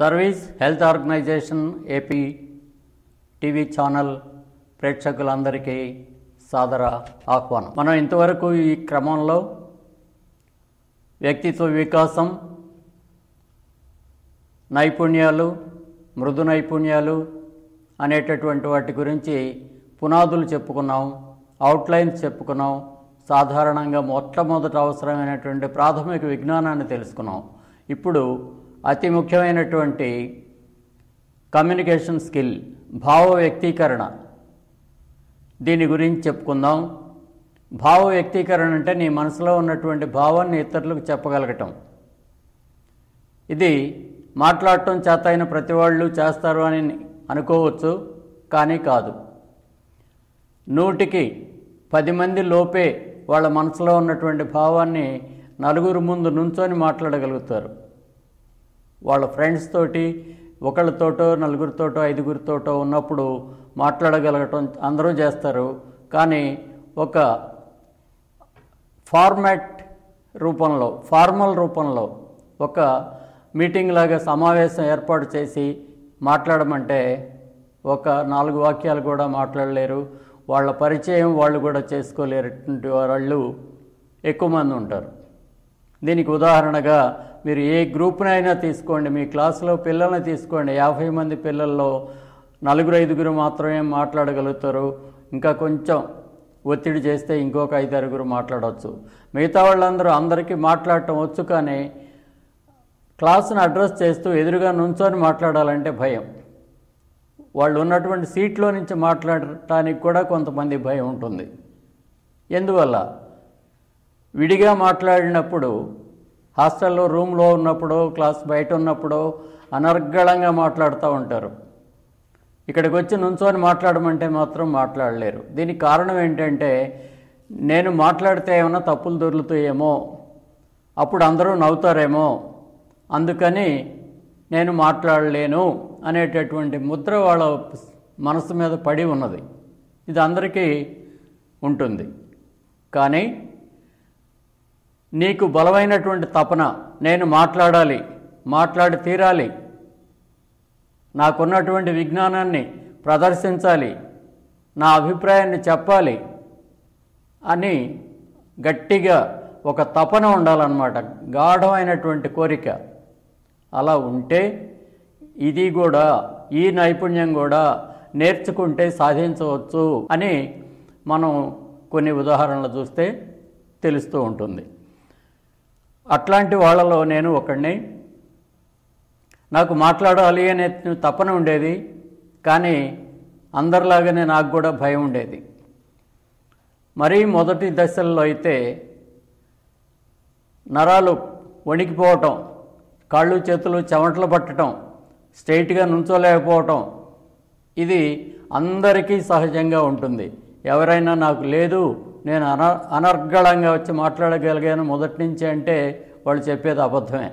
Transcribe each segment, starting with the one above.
Service health organisation AP TV channel ప్రేక్షకులందరికీ సాదర ఆహ్వానం. మనం ఇంతవరకు ఈ క్రమంలో వ్యక్తిత్వ వికాసం నైపుణ్యాలు మృదు నైపుణ్యాలు అనేటటువంటి వాటి గురించి పునాదులు చెప్పుకున్నాం అవుట్లైన్స్ చెప్పుకున్నాం సాధారణంగా మొట్టమొదట అవసరమైనటువంటి ప్రాథమిక విజ్ఞానాన్ని తెలుసుకున్నాం. ఇప్పుడు అతి ముఖ్యమైనటువంటి కమ్యూనికేషన్ స్కిల్ భావ వ్యక్తీకరణ. దీని గురించి చెప్పుకుందాం. భావ వ్యక్తీకరణ అంటే నీ మనసులో ఉన్నటువంటి భావాన్ని ఇతరులకు చెప్పగలగటం. ఇది మాట్లాడటం చేత అయిన ప్రతి వాళ్ళు చేస్తారు అని అనుకోవచ్చు కానీ కాదు. నూటికి పది మంది లోపే వాళ్ళ మనసులో ఉన్నటువంటి భావాన్ని నలుగురు ముందు నుంచొని మాట్లాడగలుగుతారు. వాళ్ళ ఫ్రెండ్స్ తోటి ఒకళ్ళతోటో నలుగురితోటో ఐదుగురితోటో ఉన్నప్పుడు మాట్లాడగలగటం అందరూ చేస్తారు. కానీ ఒక ఫార్మాట్ రూపంలో ఫార్మల్ రూపంలో ఒక మీటింగ్ లాగా సమావేశం ఏర్పాటు చేసి మాట్లాడమంటే ఒక నాలుగు వాక్యాలు కూడా మాట్లాడలేరు. వాళ్ళ పరిచయం వాళ్ళు కూడా చేసుకోలేరటువంటి వాళ్ళు ఎక్కువ మంది ఉంటారు. దీనికి ఉదాహరణగా మీరు ఏ గ్రూప్నైనా తీసుకోండి మీ క్లాసులో పిల్లల్ని తీసుకోండి. యాభై మంది పిల్లల్లో నలుగురు ఐదుగురు మాత్రమే మాట్లాడగలుగుతారు. ఇంకా కొంచెం ఒత్తిడి చేస్తే ఇంకొక ఐదారుగురు మాట్లాడవచ్చు మిగతా వాళ్ళందరూ అందరికీ మాట్లాడటం వచ్చు కానీ క్లాసును అడ్రస్ చేస్తూ ఎదురుగా నుంచొని మాట్లాడాలంటే భయం. వాళ్ళు ఉన్నటువంటి సీట్లో నుంచి మాట్లాడటానికి కూడా కొంతమంది భయం ఉంటుంది. ఎందువల్ల? విడిగా మాట్లాడినప్పుడు హాస్టల్లో రూమ్లో ఉన్నప్పుడు క్లాస్ బయట ఉన్నప్పుడు అనర్గళంగా మాట్లాడుతూ ఉంటారు. ఇక్కడికి వచ్చి నుంచొని మాట్లాడమంటే మాత్రం మాట్లాడలేరు. దీనికి కారణం ఏంటంటే నేను మాట్లాడితే ఏమైనా తప్పులు దొరుకుతాయేమో అప్పుడు అందరూ నవ్వుతారేమో అందుకని నేను మాట్లాడలేను అనేటటువంటి ముద్ర వాళ్ళ మనసు మీద పడి ఉన్నది. ఇది అందరికీ ఉంటుంది. కానీ నీకు బలమైనటువంటి తపన నేను మాట్లాడాలి మాట్లాడి తీరాలి. నాకున్నటువంటి విజ్ఞానాన్ని ప్రదర్శించాలి నా అభిప్రాయాన్ని చెప్పాలి అని గట్టిగా ఒక తపన ఉండాలన్నమాట. గాఢమైనటువంటి కోరిక. అలా ఉంటే ఇది కూడా ఈ నైపుణ్యం కూడా నేర్చుకుంటే సాధించవచ్చు అని మనం కొన్ని ఉదాహరణలు చూస్తే తెలుస్తూ ఉంటుంది. అట్లాంటి వాళ్ళలో నేను ఒకడిని నాకు మాట్లాడాలి అనే తపన ఉండేది కానీ అందరిలాగానే నాకు కూడా భయం ఉండేది. మరీ మొదటి దశల్లో అయితే నరాలు వణికిపోవటం కాళ్ళు చేతులు చెమటలు పట్టడం స్ట్రైట్గా నుంచోలేకపోవటం ఇది అందరికీ సహజంగా ఉంటుంది. ఎవరైనా నాకు లేదు నేను అన అనర్గళంగా వచ్చి మాట్లాడగలిగాను మొదటి నుంచి అంటే వాళ్ళు చెప్పేది అబద్ధమే.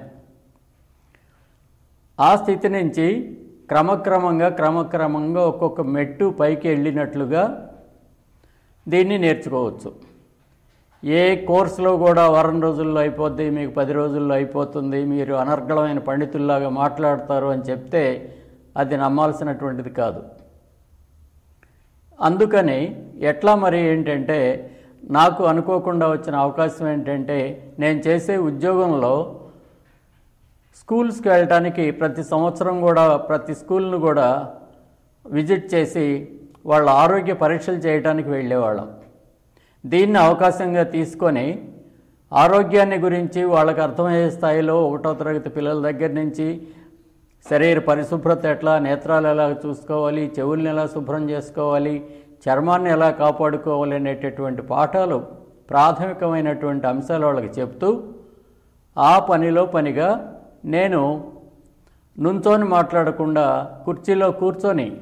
ఆ స్థితి నుంచి క్రమక్రమంగా క్రమక్రమంగా ఒక్కొక్క మెట్టు పైకి వెళ్ళినట్లుగా దీన్ని నేర్చుకోవచ్చు. ఏ కోర్సులో కూడా వారం రోజుల్లో అయిపోద్ది మీకు పది రోజుల్లో అయిపోతుంది మీరు అనర్గళమైన పండితుల్లాగా మాట్లాడతారు అని చెప్తే అది నమ్మాల్సినటువంటిది కాదు. అందుకని ఎట్లా మరి ఏంటంటే నాకు అనుకోకుండా వచ్చిన అవకాశం ఏంటంటే నేను చేసే ఉద్యోగంలో స్కూల్స్కి వెళ్ళటానికి ప్రతి సంవత్సరం కూడా ప్రతి స్కూల్ను కూడా విజిట్ చేసి వాళ్ళ ఆరోగ్య పరీక్షలు చేయడానికి వెళ్ళేవాళ్ళం. దీన్ని అవకాశంగా తీసుకొని ఆరోగ్యాన్ని గురించి వాళ్ళకి అర్థమయ్యే స్థాయిలో ఒకటో తరగతి పిల్లల దగ్గర నుంచి శరీర పరిశుభ్రత ఎట్లా నేత్రాలు ఎలా చూసుకోవాలి చెవుల్ని ఎలా శుభ్రం చేసుకోవాలి చర్మాన్ని ఎలా కాపాడుకోవాలి అనేటటువంటి పాఠాలు ప్రాథమికమైనటువంటి అంశాలు వాళ్ళకి చెప్తూ ఆ పనిలో పనిగా నేను నుంచోని మాట్లాడకుండా కుర్చీలో కూర్చొని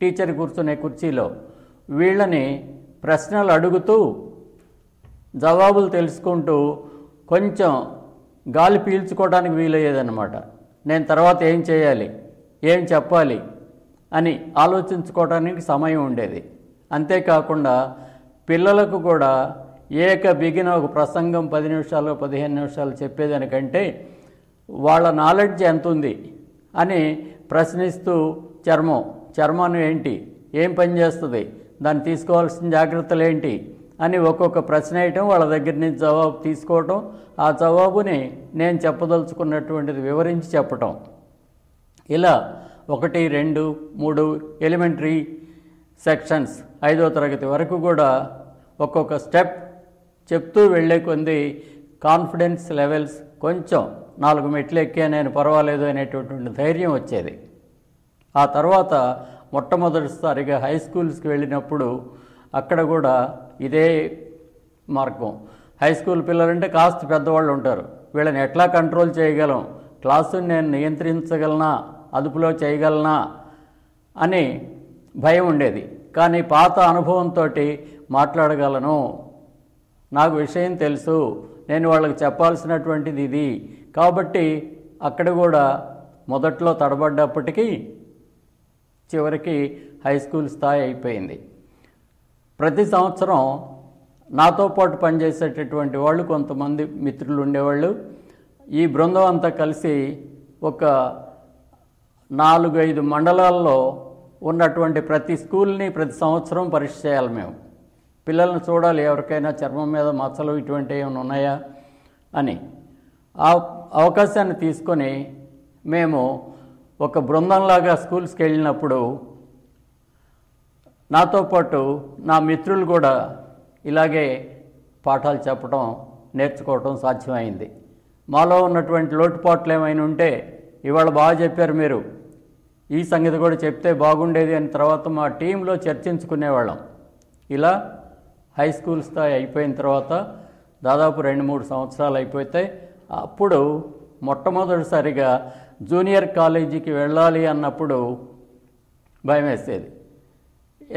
టీచర్ కూర్చునే కుర్చీలో వీళ్ళని ప్రశ్నలు అడుగుతూ జవాబులు తెలుసుకుంటూ కొంచెం గాలి పీల్చుకోవడానికి వీలయ్యేదన్నమాట. నేను తర్వాత ఏం చేయాలి? ఏం చెప్పాలి? అని ఆలోచించుకోవడానికి సమయం ఉండేది. అంతేకాకుండా పిల్లలకు కూడా ఏక బిగిన ఒక ప్రసంగం పది నిమిషాలు పదిహేను నిమిషాలు చెప్పేదానికంటే వాళ్ళ నాలెడ్జ్ ఎంత ఉంది అని ప్రశ్నిస్తూ చర్మం చర్మం ఏంటి ఏం పని చేస్తుంది దాన్ని తీసుకోవాల్సిన జాగ్రత్తలు ఏంటి అని ఒక్కొక్క ప్రశ్న వేయటం వాళ్ళ దగ్గర నుంచి జవాబు తీసుకోవటం ఆ జవాబుని నేను చెప్పదలుచుకున్నటువంటిది వివరించి చెప్పటం. ఇలా ఒకటి రెండు మూడు ఎలిమెంటరీ సెక్షన్స్ ఐదో తరగతి వరకు కూడా ఒక్కొక్క స్టెప్ చెప్తూ వెళ్ళే కొంది కాన్ఫిడెన్స్ లెవెల్స్ కొంచెం నాలుగు మెట్లు ఎక్కే నేను పర్వాలేదు అనేటటువంటి ధైర్యం వచ్చేది. ఆ తర్వాత మొట్టమొదటిసారిగా హై స్కూల్స్కి వెళ్ళినప్పుడు అక్కడ కూడా ఇదే మార్గం. హై స్కూల్ పిల్లలంటే కాస్త పెద్దవాళ్ళు ఉంటారు. వీళ్ళని ఎట్లా కంట్రోల్ చేయగలం? క్లాసుని నేను నియంత్రించగలనా? అదుపులో చేయగలనా? అని భయం ఉండేది. కానీ పాత అనుభవంతో మాట్లాడగలను. నాకు విషయం తెలుసు. నేను వాళ్ళకి చెప్పాల్సినటువంటిది ఇది. కాబట్టి అక్కడ కూడా మొదట్లో తడబడ్డప్పటికీ చివరికి హై స్కూల్ స్థాయి అయిపోయింది. ప్రతి సంవత్సరం నాతో పాటు పనిచేసేటటువంటి వాళ్ళు కొంతమంది మిత్రులు ఉండేవాళ్ళు. ఈ బృందం అంతా కలిసి ఒక నాలుగు ఐదు మండలాల్లో ఉన్నటువంటి ప్రతి స్కూల్ని ప్రతి సంవత్సరం పరీక్ష చేయాలి మేము. పిల్లల్ని చూడాలి ఎవరికైనా చర్మం మీద మచ్చలు ఇటువంటి ఏమైనా ఉన్నాయా అని. ఆ అవకాశాన్ని తీసుకొని మేము ఒక బృందంలాగా స్కూల్స్కి వెళ్ళినప్పుడు నాతో పాటు నా మిత్రులు కూడా ఇలాగే పాఠాలు చెప్పడం నేర్చుకోవటం సాధ్యమైంది. మాలో ఉన్నటువంటి లోటుపాట్లు ఏమైనా ఉంటే ఇవాళ బాగా చెప్పారు మీరు. ఈ సంగతి కూడా చెప్తే బాగుండేది అని తర్వాత మా టీంలో చర్చించుకునేవాళ్ళం. ఇలా హై స్కూల్ స్థాయి అయిపోయిన తర్వాత దాదాపు రెండు మూడు సంవత్సరాలు అయిపోతే అప్పుడు మొట్టమొదటిసారిగా జూనియర్ కాలేజీకి వెళ్ళాలి అన్నప్పుడు భయం వేసేది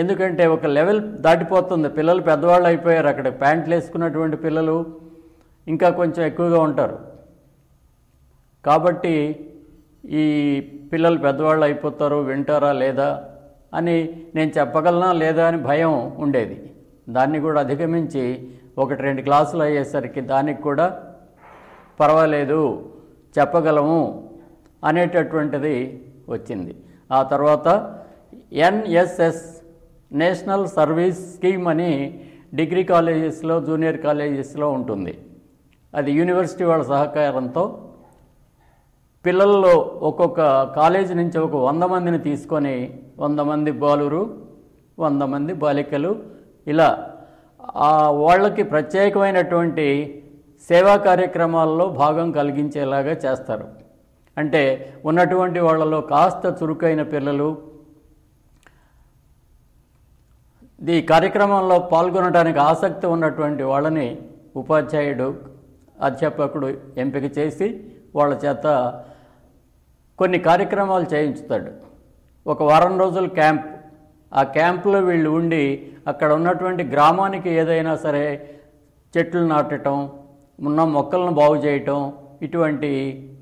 ఎందుకంటే ఒక లెవెల్ దాటిపోతుంది. పిల్లలు పెద్దవాళ్ళు అయిపోయారు. అక్కడ ప్యాంట్లు వేసుకున్నటువంటి పిల్లలు ఇంకా కొంచెం ఎక్కువగా ఉంటారు. కాబట్టి ఈ పిల్లలు పెద్దవాళ్ళు అయిపోతారు వింటారా లేదా అని నేను చెప్పగలనా లేదా అని భయం ఉండేది. దాన్ని కూడా అధిగమించి ఒకటి రెండు క్లాసులు అయ్యేసరికి దానికి కూడా పర్వాలేదు చెప్పగలము అనేటటువంటిది వచ్చింది. ఆ తర్వాత ఎన్ఎస్ఎస్ నేషనల్ సర్వీస్ స్కీమ్ అని డిగ్రీ కాలేజెస్లో జూనియర్ కాలేజెస్లో ఉంటుంది. అది యూనివర్సిటీ వాళ్ళ సహకారంతో పిల్లల్లో ఒక్కొక్క కాలేజీ నుంచి ఒక వంద మందిని తీసుకొని వంద మంది బాలురు వంద మంది బాలికలు ఇలా ఆ వాళ్ళకి ప్రత్యేకమైనటువంటి సేవా కార్యక్రమాల్లో భాగం కలిగించేలాగా చేస్తారు. అంటే ఉన్నటువంటి వాళ్ళలో కాస్త చురుకైన పిల్లలు ఈ కార్యక్రమంలో పాల్గొనడానికి ఆసక్తి ఉన్నటువంటి వాళ్ళని ఉపాధ్యాయుడు అధ్యాపకుడు ఎంపిక చేసి వాళ్ళ చేత కొన్ని కార్యక్రమాలు చేయించుతాడు. ఒక వారం రోజుల క్యాంప్. ఆ క్యాంపులో వీళ్ళు ఉండి అక్కడ ఉన్నటువంటి గ్రామానికి ఏదైనా సరే చెట్లు నాటటం ఉన్న మొక్కలను బాగు చేయటం ఇటువంటి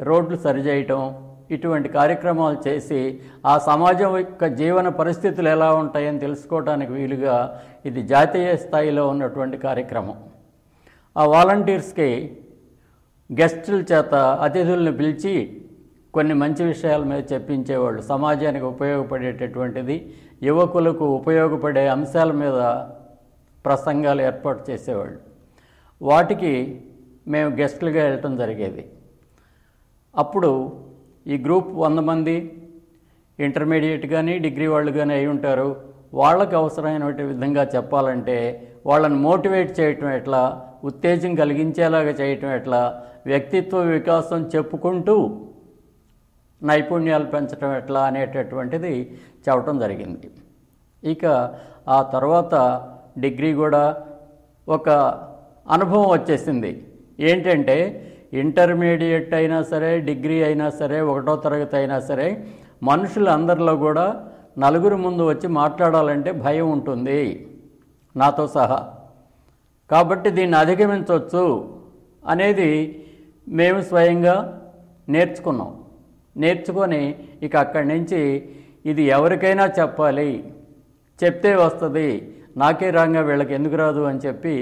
రోడ్లు సరిచేయటం ఇటువంటి కార్యక్రమాలు చేసి ఆ సమాజం యొక్క జీవన పరిస్థితులు ఎలా ఉంటాయని తెలుసుకోవడానికి వీలుగా ఇది జాతీయ స్థాయిలో ఉన్నటువంటి కార్యక్రమం. ఆ వాలంటీర్స్కి గెస్టుల చేత అతిథుల్ని పిలిచి కొన్ని మంచి విషయాల మీద చెప్పించేవాళ్ళు. సమాజానికి ఉపయోగపడేటటువంటిది యువకులకు ఉపయోగపడే అంశాల మీద ప్రసంగాలు ఏర్పాటు చేసేవాళ్ళు. వాటికి మేము గెస్టులుగా వెళ్ళటం జరిగేది. అప్పుడు ఈ గ్రూప్ వంద మంది ఇంటర్మీడియట్ కానీ డిగ్రీ వాళ్ళు కానీ అయి ఉంటారు. వాళ్ళకి అవసరమైన విధంగా చెప్పాలంటే వాళ్ళని మోటివేట్ చేయటం ఎట్లా ఉత్తేజం కలిగించేలాగా చేయటం ఎట్లా వ్యక్తిత్వ వికాసం చెప్పుకుంటూ నైపుణ్యాలు పెంచడం ఎట్లా అనేటటువంటిది చెప్పటం జరిగింది. ఇక ఆ తర్వాత డిగ్రీ కూడా ఒక అనుభవం వచ్చేసింది. ఏంటంటే ఇంటర్మీడియట్ అయినా సరే డిగ్రీ అయినా సరే ఒకటో తరగతి అయినా సరే మనుషులందరిలో కూడా నలుగురు ముందు వచ్చి మాట్లాడాలంటే భయం ఉంటుంది. నాతో సహా. కాబట్టి దీన్ని అధిగమించవచ్చు అనేది మేము స్వయంగా నేర్చుకున్నాం. నేర్చుకొని ఇక అక్కడి నుంచి ఇది ఎవరికైనా చెప్పాలి. చెప్తే వస్తుంది. నాకే రాగా వీళ్ళకి ఎందుకు రాదు అని చెప్పి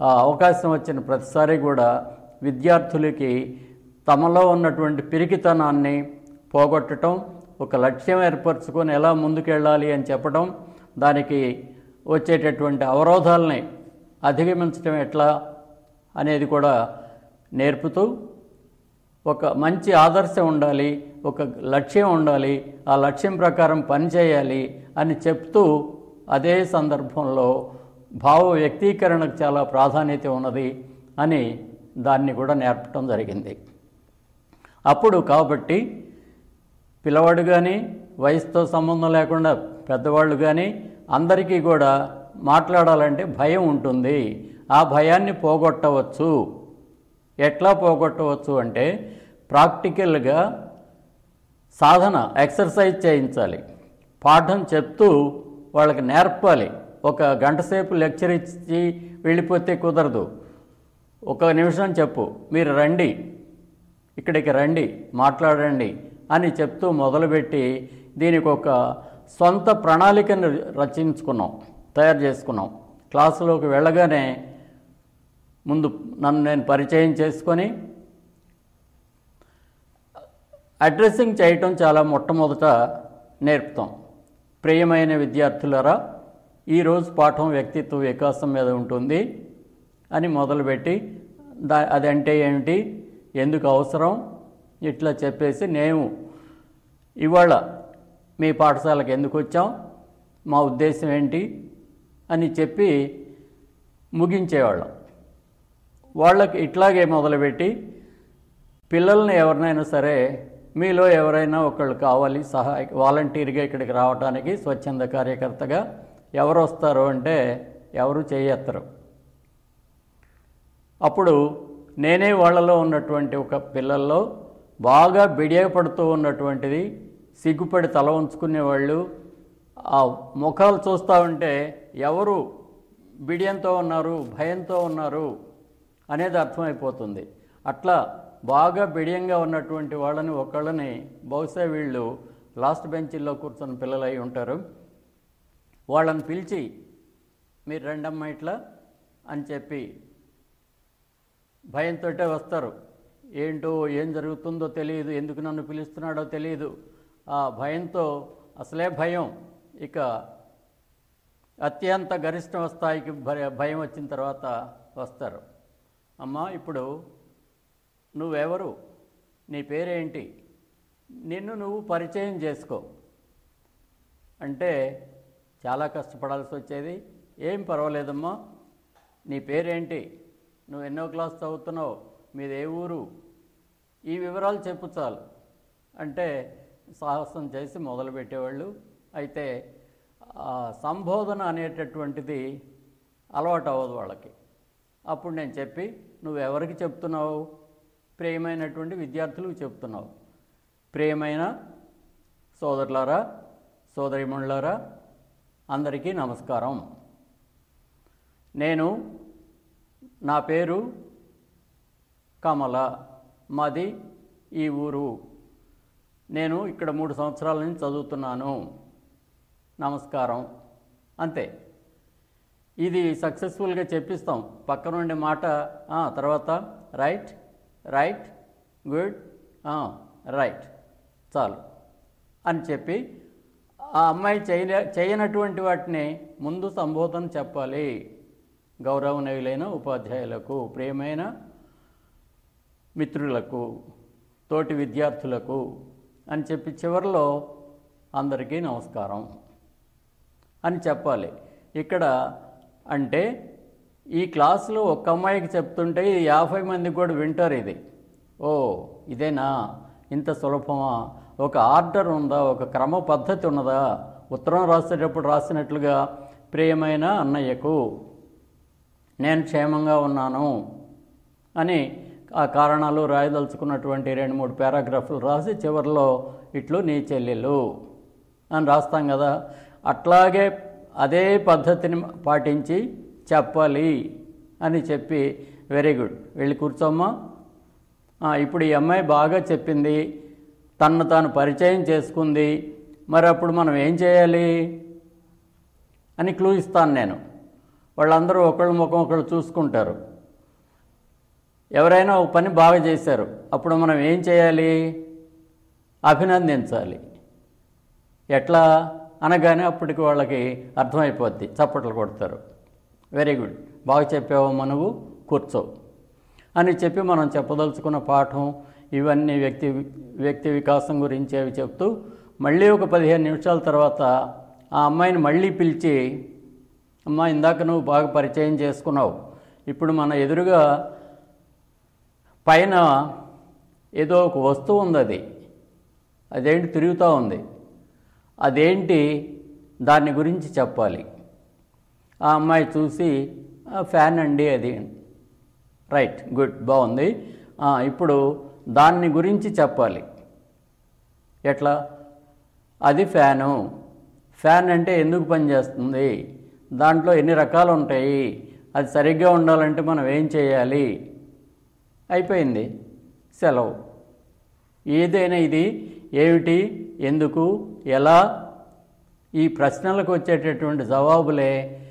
ఆ అవకాశం వచ్చిన ప్రతిసారి కూడా విద్యార్థులకి తమలో ఉన్నటువంటి పిరికితనాన్ని పోగొట్టడం ఒక లక్ష్యం ఏర్పరచుకొని ఎలా ముందుకెళ్ళాలి అని చెప్పడం దానికి వచ్చేటటువంటి అవరోధాలని అధిగమించడం ఎట్లా అనేది కూడా నేర్పుతూ ఒక మంచి ఆదర్శం ఉండాలి. ఒక లక్ష్యం ఉండాలి ఆ లక్ష్యం ప్రకారం పనిచేయాలి అని చెప్తూ అదే సందర్భంలో భావ వ్యక్తీకరణకు చాలా ప్రాధాన్యత ఉన్నది అని దాన్ని కూడా నేర్పటం జరిగింది. అప్పుడు కాబట్టి పిల్లవాడు కానీ వయసుతో సంబంధం లేకుండా పెద్దవాళ్ళు కానీ అందరికీ కూడా మాట్లాడాలంటే భయం ఉంటుంది. ఆ భయాన్ని పోగొట్టవచ్చు. ఎట్లా పోగొట్టవచ్చు అంటే ప్రాక్టికల్గా సాధన ఎక్సర్సైజ్ చేయించాలి. పాఠం చెప్తూ వాళ్ళకి నేర్పాలి. ఒక గంట సేపు లెక్చర్ ఇచ్చి వెళ్ళిపోతే కుదరదు. ఒక నిమిషం చెప్పు మీరు రండి. ఇక్కడికి రండి మాట్లాడండి అని చెప్తూ మొదలుపెట్టి దీనికి ఒక సొంత ప్రణాళికను రచించుకున్నాం తయారు చేసుకున్నాం. క్లాసులోకి వెళ్ళగానే ముందు నన్ను నేను పరిచయం చేసుకొని అడ్రస్సింగ్ చేయటం చాలా మొట్టమొదట నేర్పుతాం. ప్రియమైన విద్యార్థులరా ఈరోజు పాఠం వ్యక్తిత్వ వికాసం మీద ఉంటుంది అని మొదలుపెట్టి దా అదంటే ఏమిటి ఎందుకు అవసరం ఇట్లా చెప్పేసి నేను ఇవాళ మీ పాఠశాలకు ఎందుకు వచ్చాం మా ఉద్దేశం ఏంటి అని చెప్పి ముగించేవాళ్ళం. వాళ్ళకి ఇట్లాగే మొదలుపెట్టి పిల్లల్ని ఎవరినైనా సరే మీలో ఎవరైనా ఒకళ్ళు కావాలి సహాయ వాలంటీర్గా ఇక్కడికి రావడానికి స్వచ్ఛంద కార్యకర్తగా ఎవరు వస్తారు అంటే ఎవరు చేయెత్తరు. అప్పుడు నేనే వాళ్ళలో ఉన్నటువంటి ఒక పిల్లల్లో బాగా బిడియపడుతూ ఉన్నటువంటిది సిగ్గుపడి తల ఉంచుకునేవాళ్ళు ఆ ముఖాలు చూస్తూ ఉంటే ఎవరు బిడియంతో ఉన్నారు భయంతో ఉన్నారు అనేది అర్థమైపోతుంది. అట్లా బాగా బిడియంగా ఉన్నటువంటి వాళ్ళని ఒకళ్ళని బహుశా వీళ్ళు లాస్ట్ బెంచీల్లో కూర్చొని పిల్లలు అయి ఉంటారు. వాళ్ళని పిలిచి మీరు రెండమ్మ ఇట్లా అని చెప్పి భయంతో వస్తారు. ఏంటో ఏం జరుగుతుందో తెలియదు ఎందుకు నన్ను పిలుస్తున్నాడో తెలియదు. ఆ భయంతో అసలే భయం. ఇక అత్యంత గరిష్ట స్థాయికి భయ- భయం వచ్చిన తర్వాత వస్తారు. అమ్మ ఇప్పుడు నువ్వెవరు? నీ పేరేంటి? నిన్ను నువ్వు పరిచయం చేసుకో. అంటే చాలా కష్టపడాల్సి వచ్చేది. ఏం పర్వాలేదమ్మా? నీ పేరేంటి? నువ్వు ఎన్నో క్లాస్ చదువుతున్నావు? మీదే ఏ ఊరు? ఈ వివరాలు చెప్పు చాలు. అంటే సాహసం చేసి మొదలుపెట్టేవాళ్ళు. అయితే సంబోధన అనేటటువంటిది అలవాటు అవ్వదు వాళ్ళకి. అప్పుడు నేను చెప్పి నువ్వు ఎవరికి చెప్తున్నావు? ప్రియమైనటువంటి విద్యార్థులు చెప్తున్నావు. ప్రియమైన సోదరులారా సోదరిమణులారా అందరికీ నమస్కారం. నేను నా పేరు కమల. మాది ఈ ఊరు. నేను ఇక్కడ మూడు సంవత్సరాల నుంచి చదువుతున్నాను. నమస్కారం. అంతే. ఇది సక్సెస్ఫుల్గా చెప్పిస్తాం. పక్కనుండే మాట తర్వాత రైట్? రైట్ గుడ్ రైట్ చాలు అని చెప్పి ఆ అమ్మాయి చేయలే చేయనటువంటి వాటిని ముందు సంబోధన చెప్పాలి. గౌరవనీయులైన ఉపాధ్యాయులకు ప్రియమైన మిత్రులకు తోటి విద్యార్థులకు అని చెప్పి చివరిలో అందరికీ నమస్కారం అని చెప్పాలి. ఇక్కడ అంటే ఈ క్లాసులో ఒక్క అమ్మాయికి చెప్తుంటే యాభై మందికి కూడా వింటారు ఇది. ఓ ఇదేనా? ఇంత సులభమా? ఒక ఆర్డర్ ఉందా? ఒక క్రమ పద్ధతి ఉన్నదా? ఉత్తరం రాసేటప్పుడు రాసినట్లుగా ప్రియమైన అన్నయ్యకు నేను క్షేమంగా ఉన్నాను అని ఆ కారణాలు రాయదలుచుకున్నటువంటి రెండు మూడు పారాగ్రాఫ్లు రాసి చివరిలో ఇట్లు నీ చెల్లెలు అని రాస్తాం కదా. అట్లాగే అదే పద్ధతిని పాటించి చెప్పాలి అని చెప్పి వెరీ గుడ్. వెళ్ళి కూర్చోమ్మా. ఇప్పుడు ఈ అమ్మాయి బాగా చెప్పింది. తన్ను తాను పరిచయం చేసుకుంది. మరి అప్పుడు మనం ఏం చేయాలి? అని క్లూ ఇస్తాను నేను. వాళ్ళందరూ ఒకళ్ళ ముఖం ఒకళ్ళు చూసుకుంటారు. ఎవరైనా ఒక పని బాగా చేశారు. అప్పుడు మనం ఏం చేయాలి? అభినందించాలి. ఎట్లా? అనగానే అప్పటికి వాళ్ళకి అర్థమైపోద్ది. చప్పట్లు కొడతారు. Very good. బాగా చెప్పావు నువ్వు కూర్చో. అని చెప్పి మనం చెప్పదలుచుకున్న పాఠం ఇవన్నీ వ్యక్తి వ్యక్తి వికాసం గురించి అవి చెప్తూ మళ్ళీ ఒక పదిహేను నిమిషాల తర్వాత ఆ అమ్మాయిని మళ్ళీ పిలిచి అమ్మ ఇందాక నువ్వు బాగా పరిచయం చేసుకున్నావు. ఇప్పుడు మన ఎదురుగా పైన ఏదో ఒక వస్తువు ఉంది అది. అదేంటి తిరుగుతూ ఉంది. అదేంటి దాని గురించి చెప్పాలి. ఆ అమ్మాయి చూసి ఫ్యాన్ అండి అది. రైట్ గుడ్ బాగుంది. ఇప్పుడు దాన్ని గురించి చెప్పాలి. ఎట్లా? అది ఫ్యాను. ఫ్యాన్ అంటే ఎందుకు పనిచేస్తుంది? దాంట్లో ఎన్ని రకాలు ఉంటాయి? అది సరిగ్గా ఉండాలంటే మనం ఏం చేయాలి? అయిపోయింది. సెలవు. ఏదైనా ఇది? ఏమిటి? ఎందుకు? ఎలా? ఈ ప్రశ్నలకు వచ్చేటటువంటి జవాబులే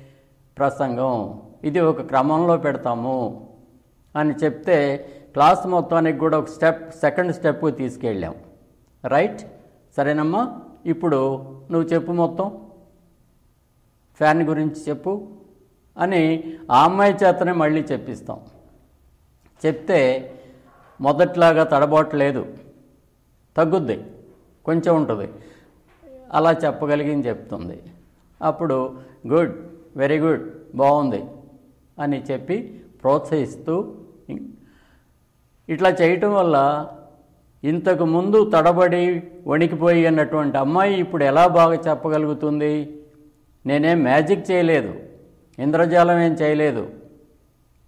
ప్రసంగం. ఇది ఒక క్రమంలో పెడతాము అని చెప్తే క్లాస్ మొత్తానికి కూడా ఒక స్టెప్ సెకండ్ స్టెప్ తీసుకెళ్ళాం. రైట్? సరేనమ్మా? ఇప్పుడు నువ్వు చెప్పు మొత్తం. ఫ్యాన్ గురించి చెప్పు అని ఆ అమ్మాయి చేతనే మళ్ళీ చెప్పిస్తాం. చెప్తే మొదట్లాగా తడబాటు తగ్గుద్ది. కొంచెం ఉంటుంది. అలా చెప్పగలిగింది చెప్తుంది. అప్పుడు గుడ్. వెరీ గుడ్ బాగుంది అని చెప్పి ప్రోత్సహిస్తూ ఇట్లా చేయటం వల్ల ఇంతకు ముందు తడబడి వణికిపోయి అన్నటువంటి అమ్మాయి ఇప్పుడు ఎలా బాగా చెప్పగలుగుతుంది? నేనేం మ్యాజిక్ చేయలేదు ఇంద్రజాలం ఏం చేయలేదు.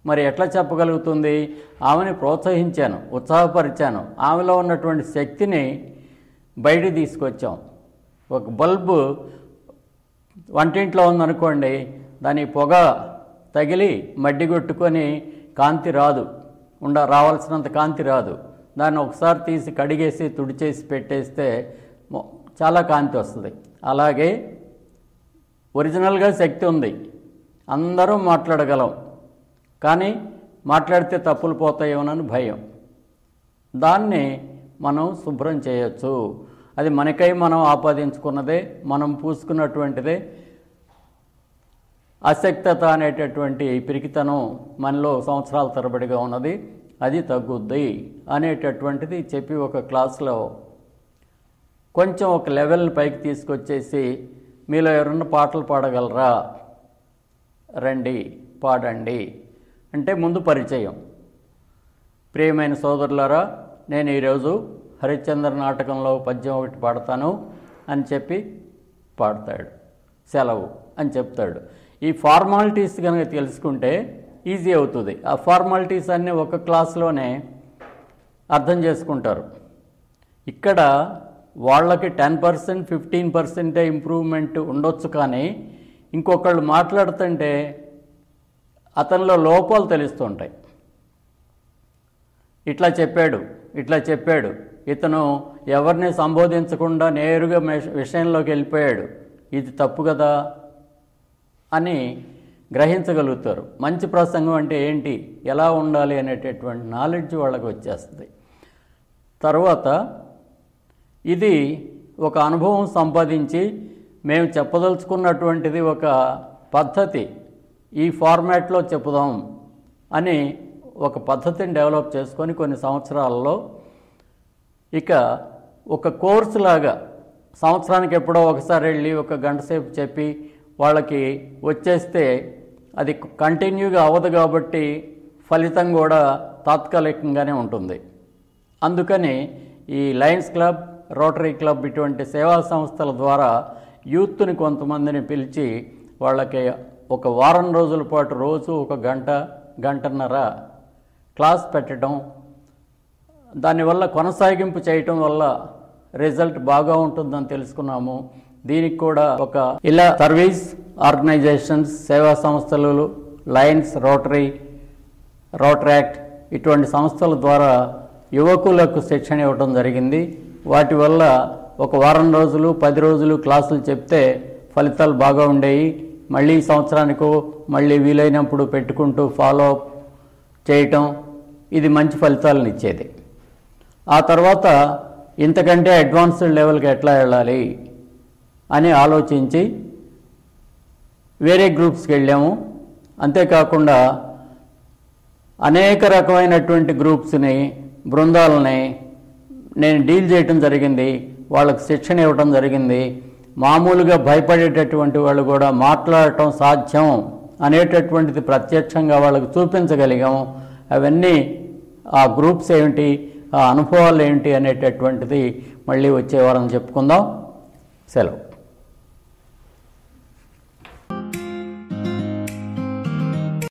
మరి ఎట్లా చెప్పగలుగుతుంది? ఆమెని ప్రోత్సహించాను ఉత్సాహపరిచాను. ఆమెలో ఉన్నటువంటి శక్తిని బయట తీసుకొచ్చాం. ఒక బల్బు వంటింట్లో ఉందనుకోండి దాని పొగ తగిలి మడ్డి కొట్టుకొని కాంతి రాదు. ఉండ రావాల్సినంత కాంతి రాదు. దాన్ని ఒకసారి తీసి కడిగేసి తుడిచేసి పెట్టేస్తే చాలా కాంతి వస్తుంది. అలాగే ఒరిజినల్గా శక్తి ఉంది. అందరూ మాట్లాడగలం. కానీ మాట్లాడితే తప్పులు పోతాయేమోనని భయం. దాన్ని మనం శుభ్రం చేయొచ్చు. అది మనకై మనం ఆపాదించుకున్నదే మనం పూసుకున్నటువంటిదే అశక్తత అనేటటువంటి పిరికితనం మనలో సంవత్సరాల తరబడిగా ఉన్నది. అది తగ్గుద్ది అనేటటువంటిది చెప్పి ఒక క్లాస్లో కొంచెం ఒక లెవెల్ పైకి తీసుకొచ్చేసి మీలో ఎవరన్నా పాటలు పాడగలరా? రండి పాడండి. అంటే ముందు పరిచయం. ప్రియమైన సోదరులారా నేను ఈరోజు హరిశ్చంద్ర నాటకంలో పద్యం ఒకటి పాడతాను అని చెప్పి పాడతాడు. సెలవు అని చెప్తాడు. ఈ ఫార్మాలిటీస్ కనుక తెలుసుకుంటే ఈజీ అవుతుంది. ఆ ఫార్మాలిటీస్ అన్నీ ఒక క్లాస్లోనే అర్థం చేసుకుంటారు. ఇక్కడ వాళ్ళకి టెన్ పర్సెంట్ ఫిఫ్టీన్ పర్సెంటే ఇంప్రూవ్మెంట్ ఉండొచ్చు కానీ ఇంకొకళ్ళు మాట్లాడుతుంటే అతనిలో లోపాలు తెలుస్తుంటాయి. ఇట్లా చెప్పాడు ఇట్లా చెప్పాడు. ఇతను ఎవరిని సంబోధించకుండా నేరుగా విషయంలోకి వెళ్ళిపోయాడు. ఇది తప్పు కదా? అని గ్రహించగలుగుతారు. మంచి ప్రసంగం అంటే ఏంటి? ఎలా ఉండాలి అనేటటువంటి నాలెడ్జ్ వాళ్ళకి వచ్చేస్తుంది. తర్వాత ఇది ఒక అనుభవం సంపాదించి మేము చెప్పదలుచుకున్నటువంటిది ఒక పద్ధతి. ఈ ఫార్మాట్లో చెప్పుదాం అని ఒక పద్ధతిని డెవలప్ చేసుకొని కొన్ని సంవత్సరాల్లో ఇక ఒక కోర్సు లాగా సంవత్సరానికి ఎప్పుడో ఒకసారి వెళ్ళి ఒక గంట సేపు చెప్పి వాళ్ళకి వచ్చేస్తే అది కంటిన్యూగా అవ్వదు కాబట్టి ఫలితం కూడా తాత్కాలికంగానే ఉంటుంది. అందుకని ఈ లయన్స్ క్లబ్ రోటరీ క్లబ్ ఇటువంటి సేవా సంస్థల ద్వారా యూత్ని కొంతమందిని పిలిచి వాళ్ళకి ఒక వారం రోజుల పాటు రోజు ఒక గంట గంటన్నర క్లాస్ పెట్టడం దానివల్ల కొనసాగింపు చేయటం వల్ల రిజల్ట్ బాగా ఉంటుందని తెలుసుకున్నాము. దీనికి కూడా ఒక ఇలా సర్వీస్ ఆర్గనైజేషన్స్ సేవా సంస్థలు లయన్స్ రోటరీ రోట్రాక్ట్ ఇటువంటి సంస్థల ద్వారా యువకులకు శిక్షణ ఇవ్వడం జరిగింది. వాటి వల్ల ఒక వారం రోజులు పది రోజులు క్లాసులు చెప్తే ఫలితాలు బాగా ఉండేవి మళ్ళీ సంవత్సరానికి మళ్ళీ వీలైనప్పుడు పెట్టుకుంటూ ఫాలో అప్ చేయటం ఇది మంచి ఫలితాలను ఇచ్చేది. ఆ తర్వాత ఇంతకంటే అడ్వాన్స్డ్ లెవెల్కి ఎట్లా వెళ్ళాలి? అని ఆలోచించి వేరే గ్రూప్స్కి వెళ్ళాము. అంతేకాకుండా అనేక రకమైనటువంటి గ్రూప్స్ని బృందాలని నేను డీల్ చేయటం జరిగింది వాళ్ళకు శిక్షణ ఇవ్వటం జరిగింది. మామూలుగా భయపడేటటువంటి వాళ్ళు కూడా మాట్లాడటం సాధ్యం అనేటటువంటిది ప్రత్యక్షంగా వాళ్ళకు చూపించగలిగాము అవన్నీ ఆ గ్రూప్స్ ఏమిటి ఆ అనుభవాలు ఏంటి అనేటటువంటిది మళ్ళీ వచ్చే వారం చెప్పుకుందాం. సెలవు.